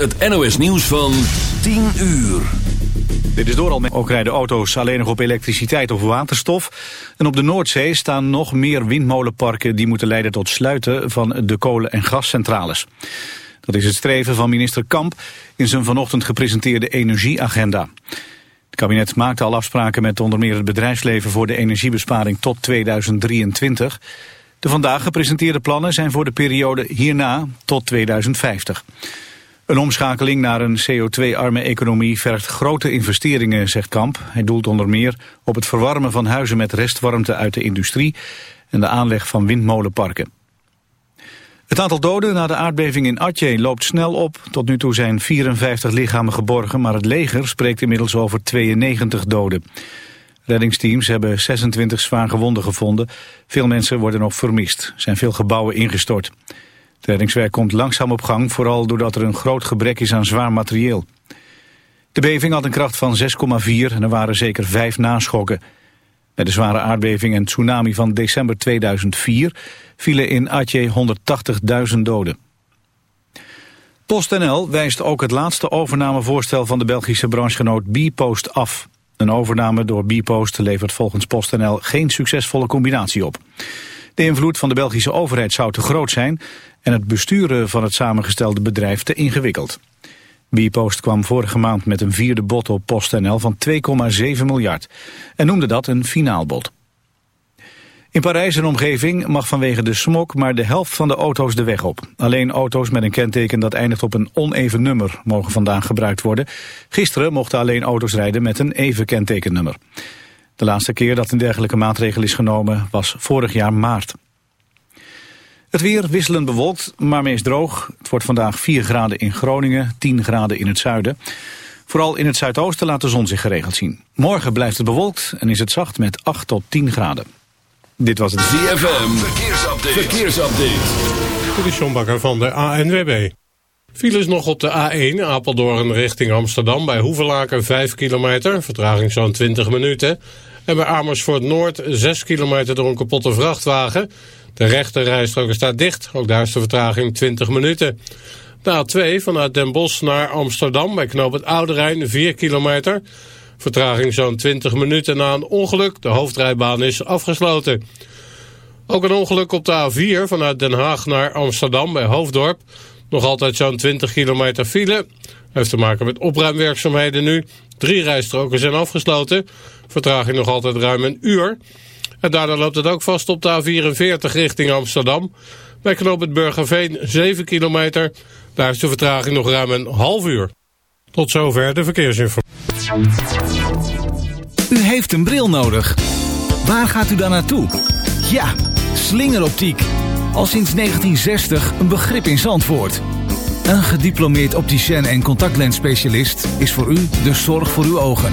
eerst het NOS nieuws van 10 uur. Dit is door al. Ook rijden auto's alleen nog op elektriciteit of waterstof. En op de Noordzee staan nog meer windmolenparken... die moeten leiden tot sluiten van de kolen- en gascentrales. Dat is het streven van minister Kamp in zijn vanochtend gepresenteerde energieagenda. Het kabinet maakte al afspraken met onder meer het bedrijfsleven... voor de energiebesparing tot 2023... De vandaag gepresenteerde plannen zijn voor de periode hierna tot 2050. Een omschakeling naar een CO2-arme economie vergt grote investeringen, zegt Kamp. Hij doelt onder meer op het verwarmen van huizen met restwarmte uit de industrie en de aanleg van windmolenparken. Het aantal doden na de aardbeving in Atje loopt snel op. Tot nu toe zijn 54 lichamen geborgen, maar het leger spreekt inmiddels over 92 doden. Reddingsteams hebben 26 zwaar gewonden gevonden. Veel mensen worden nog vermist. Er zijn veel gebouwen ingestort. Het reddingswerk komt langzaam op gang, vooral doordat er een groot gebrek is aan zwaar materieel. De beving had een kracht van 6,4 en er waren zeker vijf naschokken. Bij de zware aardbeving en tsunami van december 2004 vielen in Aceh 180.000 doden. PostNL wijst ook het laatste overnamevoorstel van de Belgische branchegenoot Bpost af. Een overname door Bpost levert volgens PostNL geen succesvolle combinatie op. De invloed van de Belgische overheid zou te groot zijn en het besturen van het samengestelde bedrijf te ingewikkeld. Bpost kwam vorige maand met een vierde bod op PostNL van 2,7 miljard en noemde dat een finaal bod. In Parijs en omgeving mag vanwege de smok maar de helft van de auto's de weg op. Alleen auto's met een kenteken dat eindigt op een oneven nummer mogen vandaag gebruikt worden. Gisteren mochten alleen auto's rijden met een even kentekennummer. De laatste keer dat een dergelijke maatregel is genomen was vorig jaar maart. Het weer wisselend bewolkt, maar meest droog. Het wordt vandaag 4 graden in Groningen, 10 graden in het zuiden. Vooral in het zuidoosten laat de zon zich geregeld zien. Morgen blijft het bewolkt en is het zacht met 8 tot 10 graden. Dit was het ZFM. Verkeersupdate. Verkeersupdate. Dit is John Bakker van de ANWB. Files nog op de A1 Apeldoorn richting Amsterdam bij Hoevelaken 5 kilometer, vertraging zo'n 20 minuten. En bij Amersfoort Noord 6 kilometer door een kapotte vrachtwagen. De rechte rijstrook staat dicht, ook daar is de vertraging 20 minuten. De A2 vanuit Den Bosch naar Amsterdam bij knoop het Oude Rijn 4 kilometer. Vertraging zo'n 20 minuten na een ongeluk. De hoofdrijbaan is afgesloten. Ook een ongeluk op de A4 vanuit Den Haag naar Amsterdam bij Hoofddorp. Nog altijd zo'n 20 kilometer file. Heeft te maken met opruimwerkzaamheden nu. Drie rijstroken zijn afgesloten. Vertraging nog altijd ruim een uur. En daardoor loopt het ook vast op de A44 richting Amsterdam. Bij knoop het Burgerveen 7 kilometer. Daar is de vertraging nog ruim een half uur. Tot zover de verkeersinformatie. U heeft een bril nodig. Waar gaat u dan naartoe? Ja, slingeroptiek. Al sinds 1960 een begrip in Zandvoort. Een gediplomeerd opticien en contactlensspecialist is voor u de zorg voor uw ogen.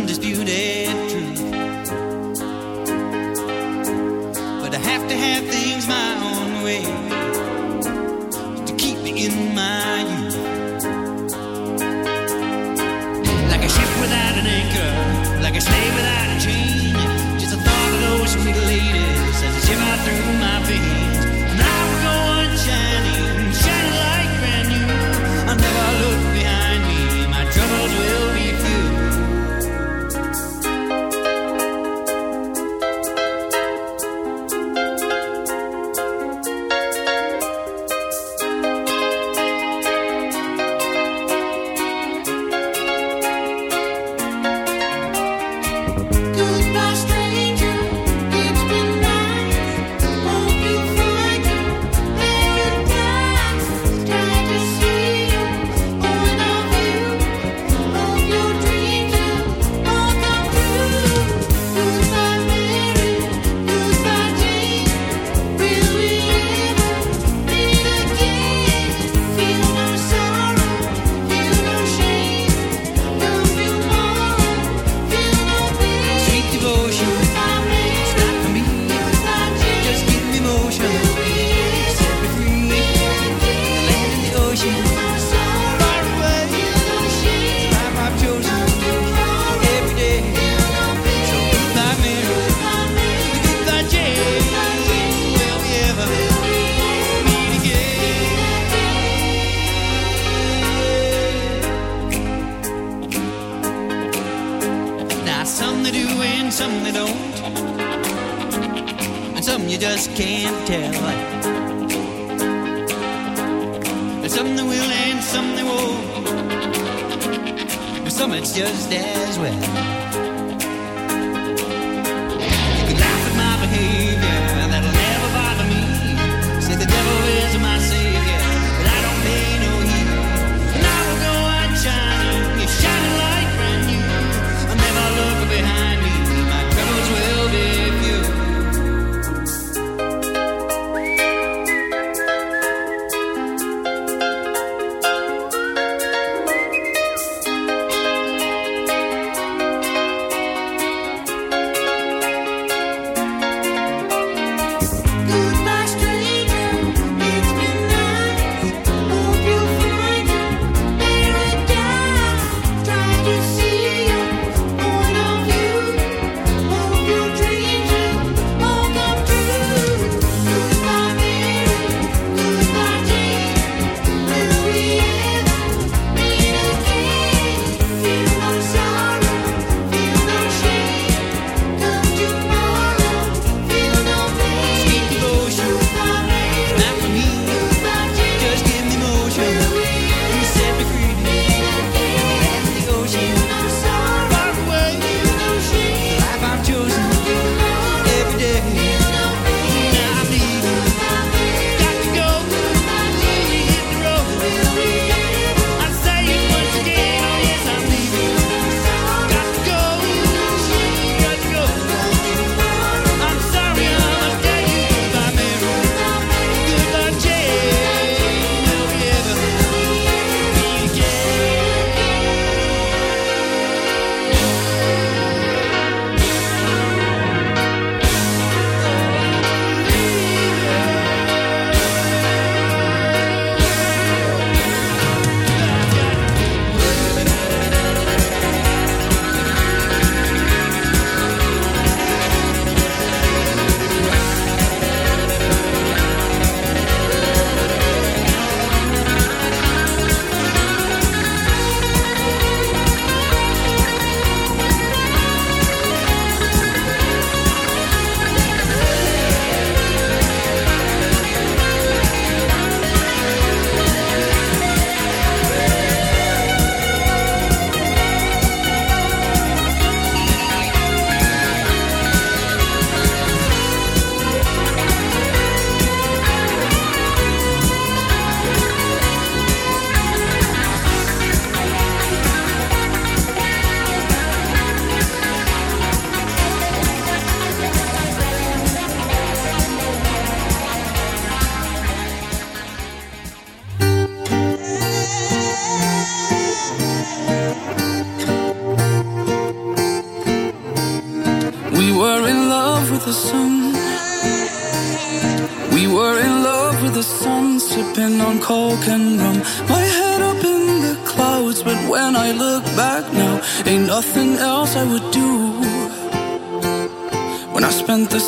undisputed.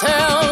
Tell.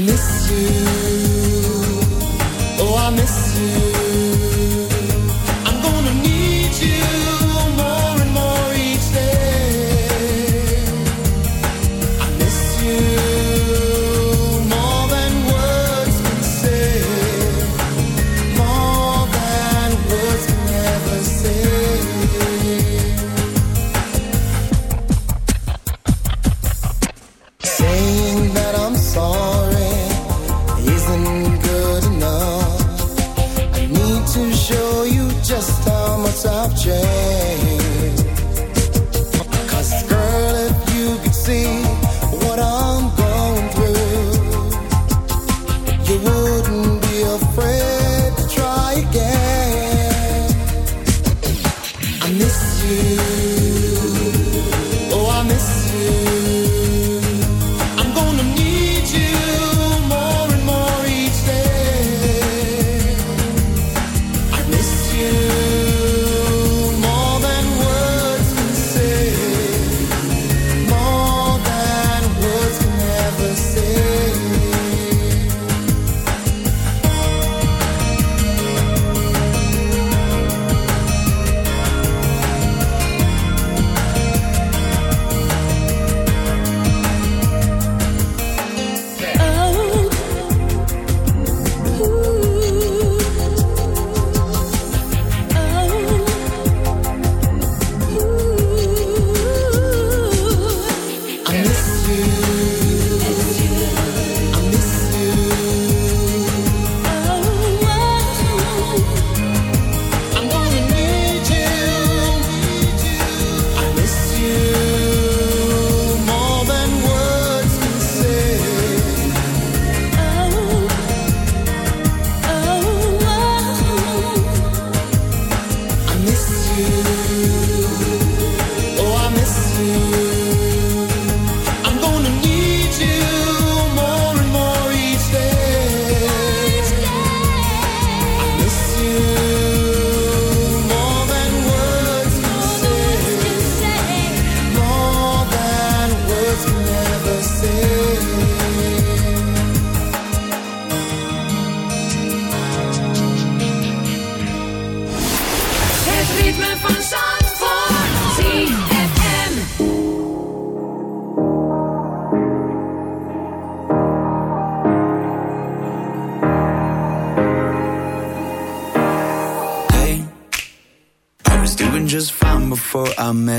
miss you.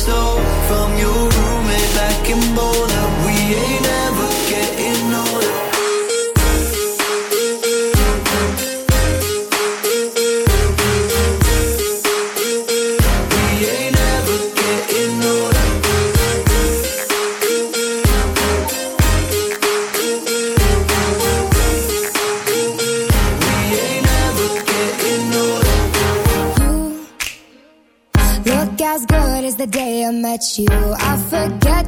so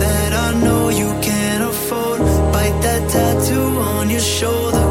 that I know you can't afford. Bite that tattoo on your shoulder.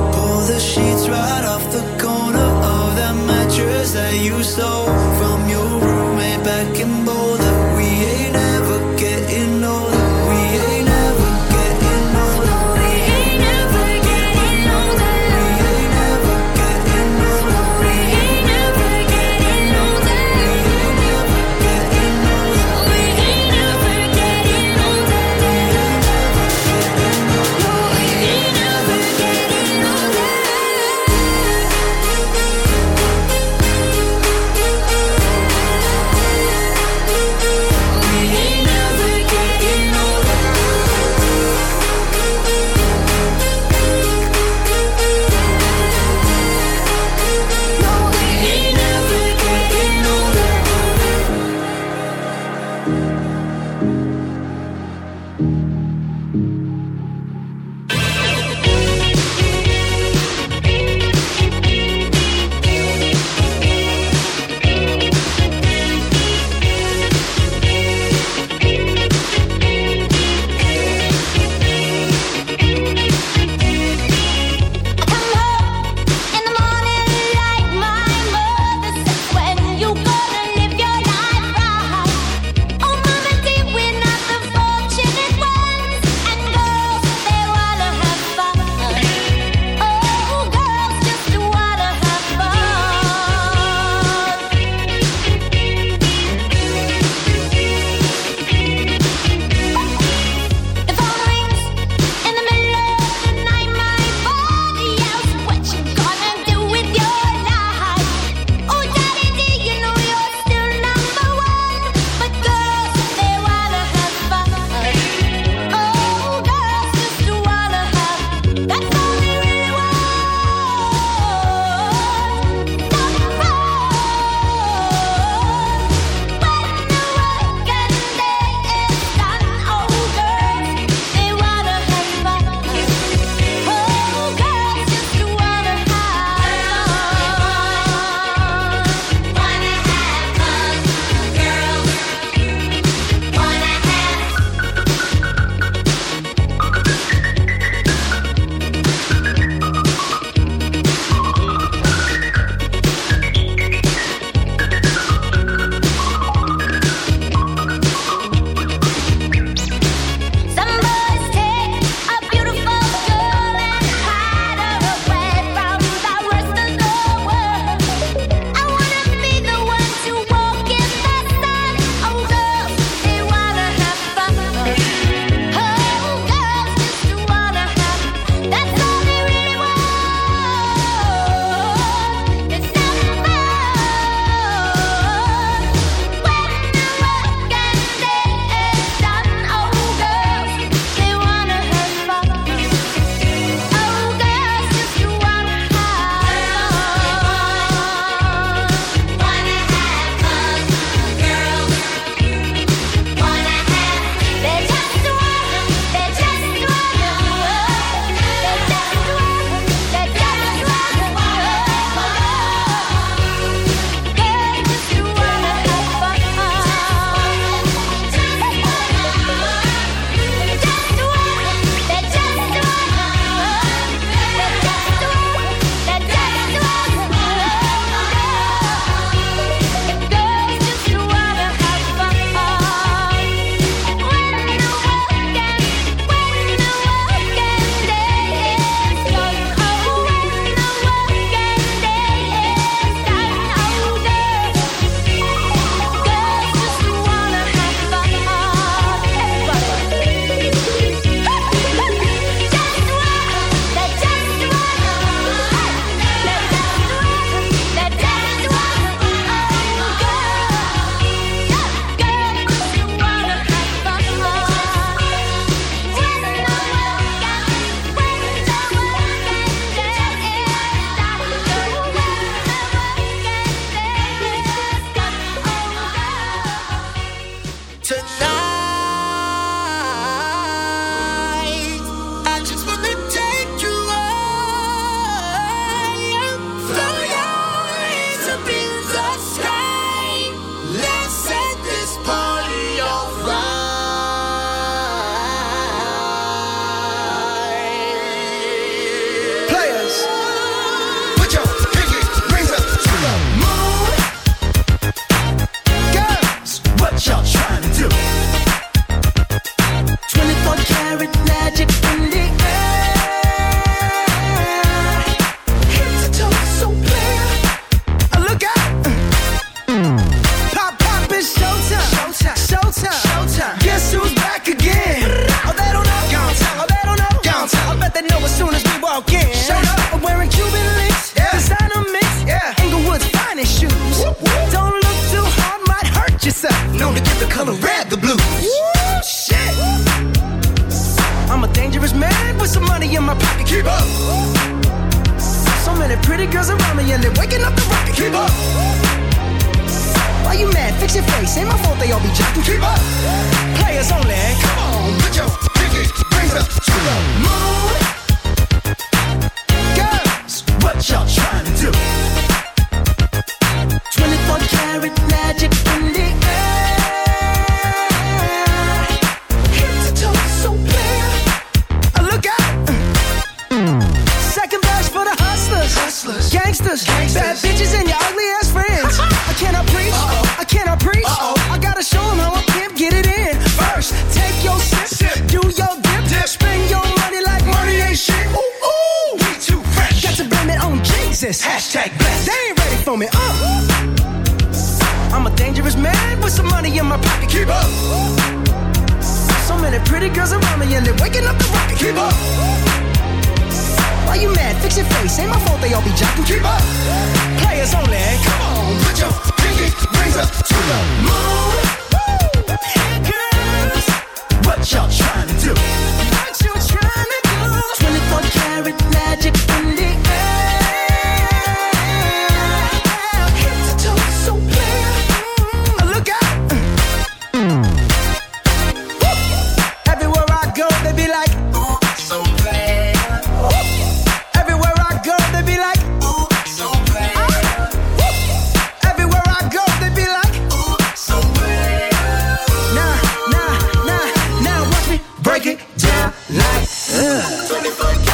before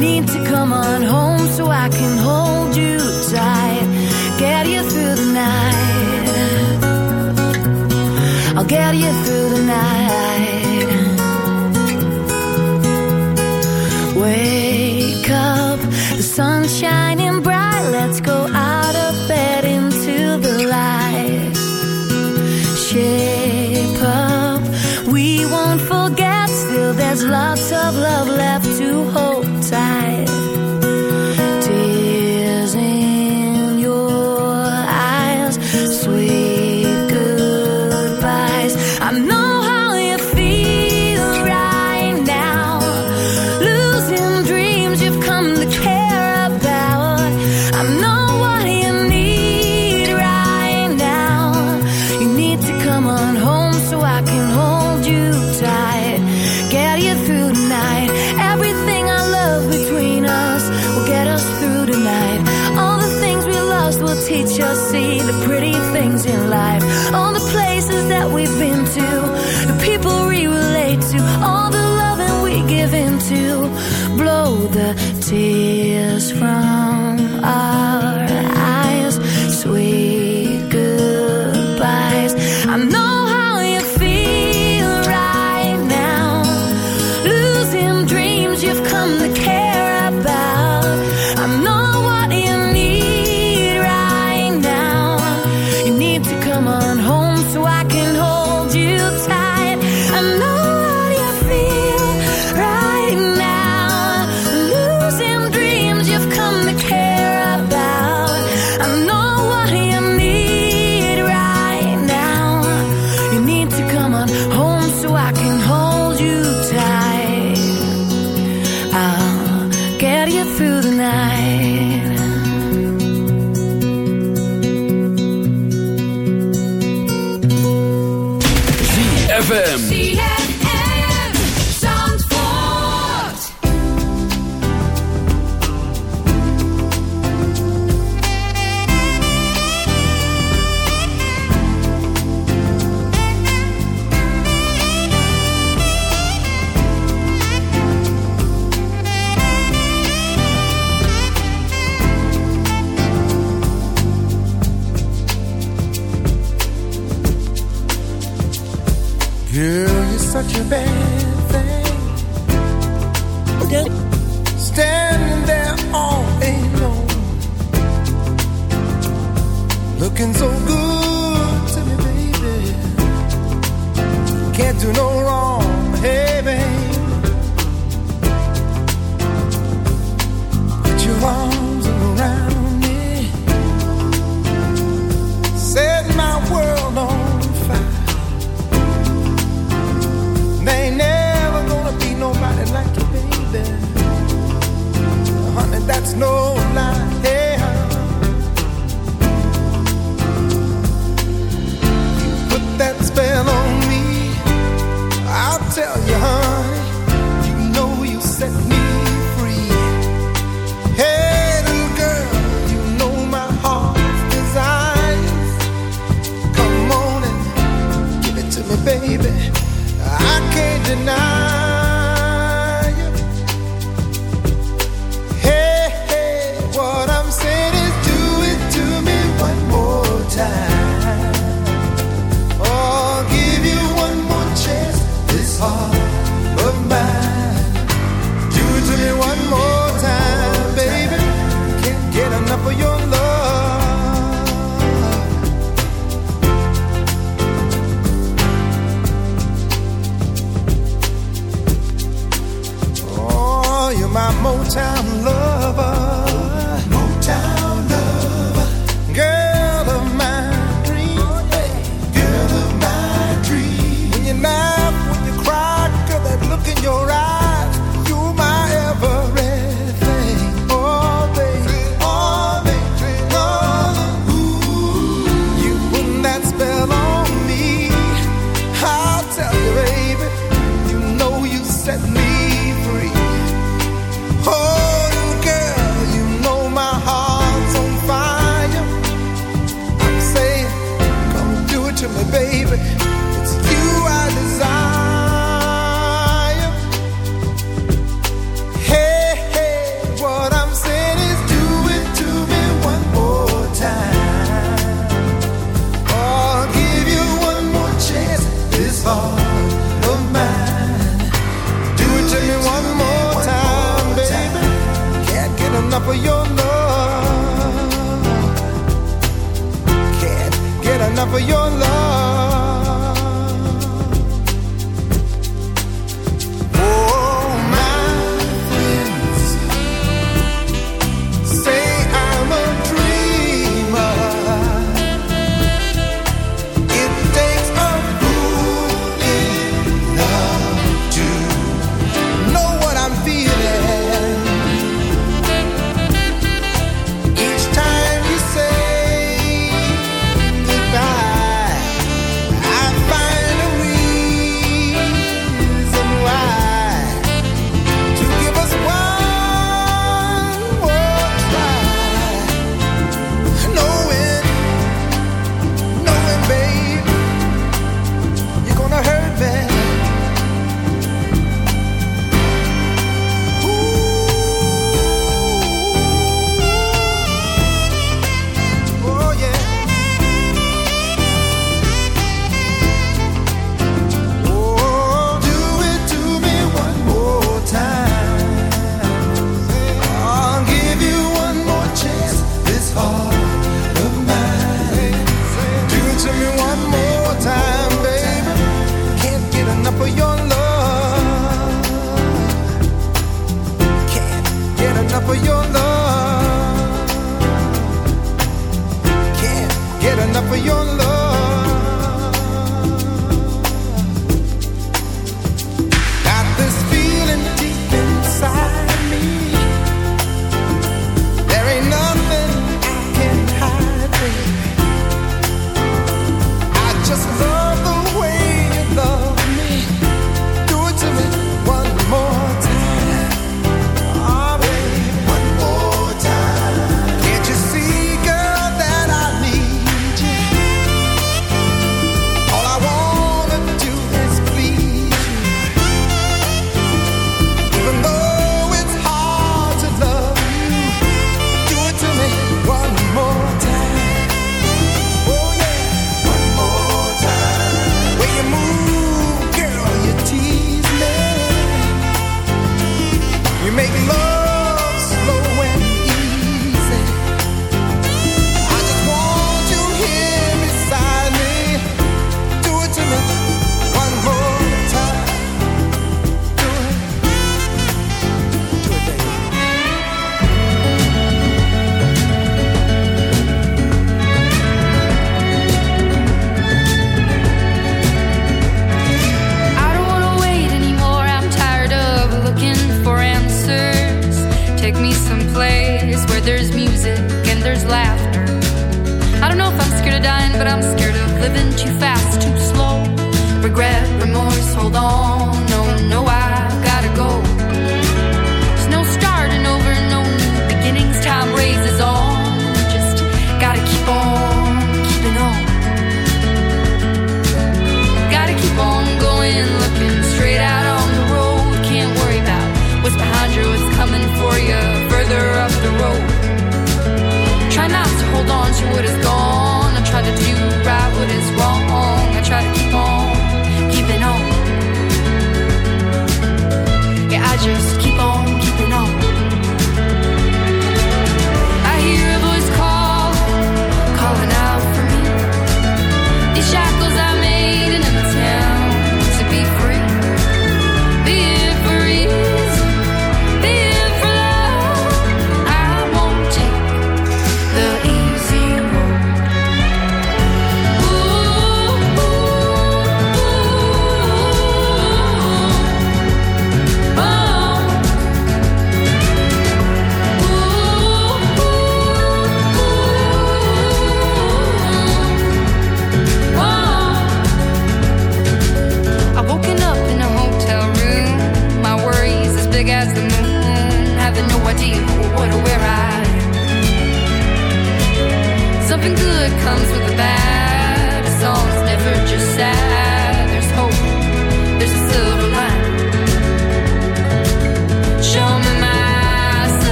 need to come on home so I can hold you tight, get you through the night. I'll get you through the night. Wake up, the sunshine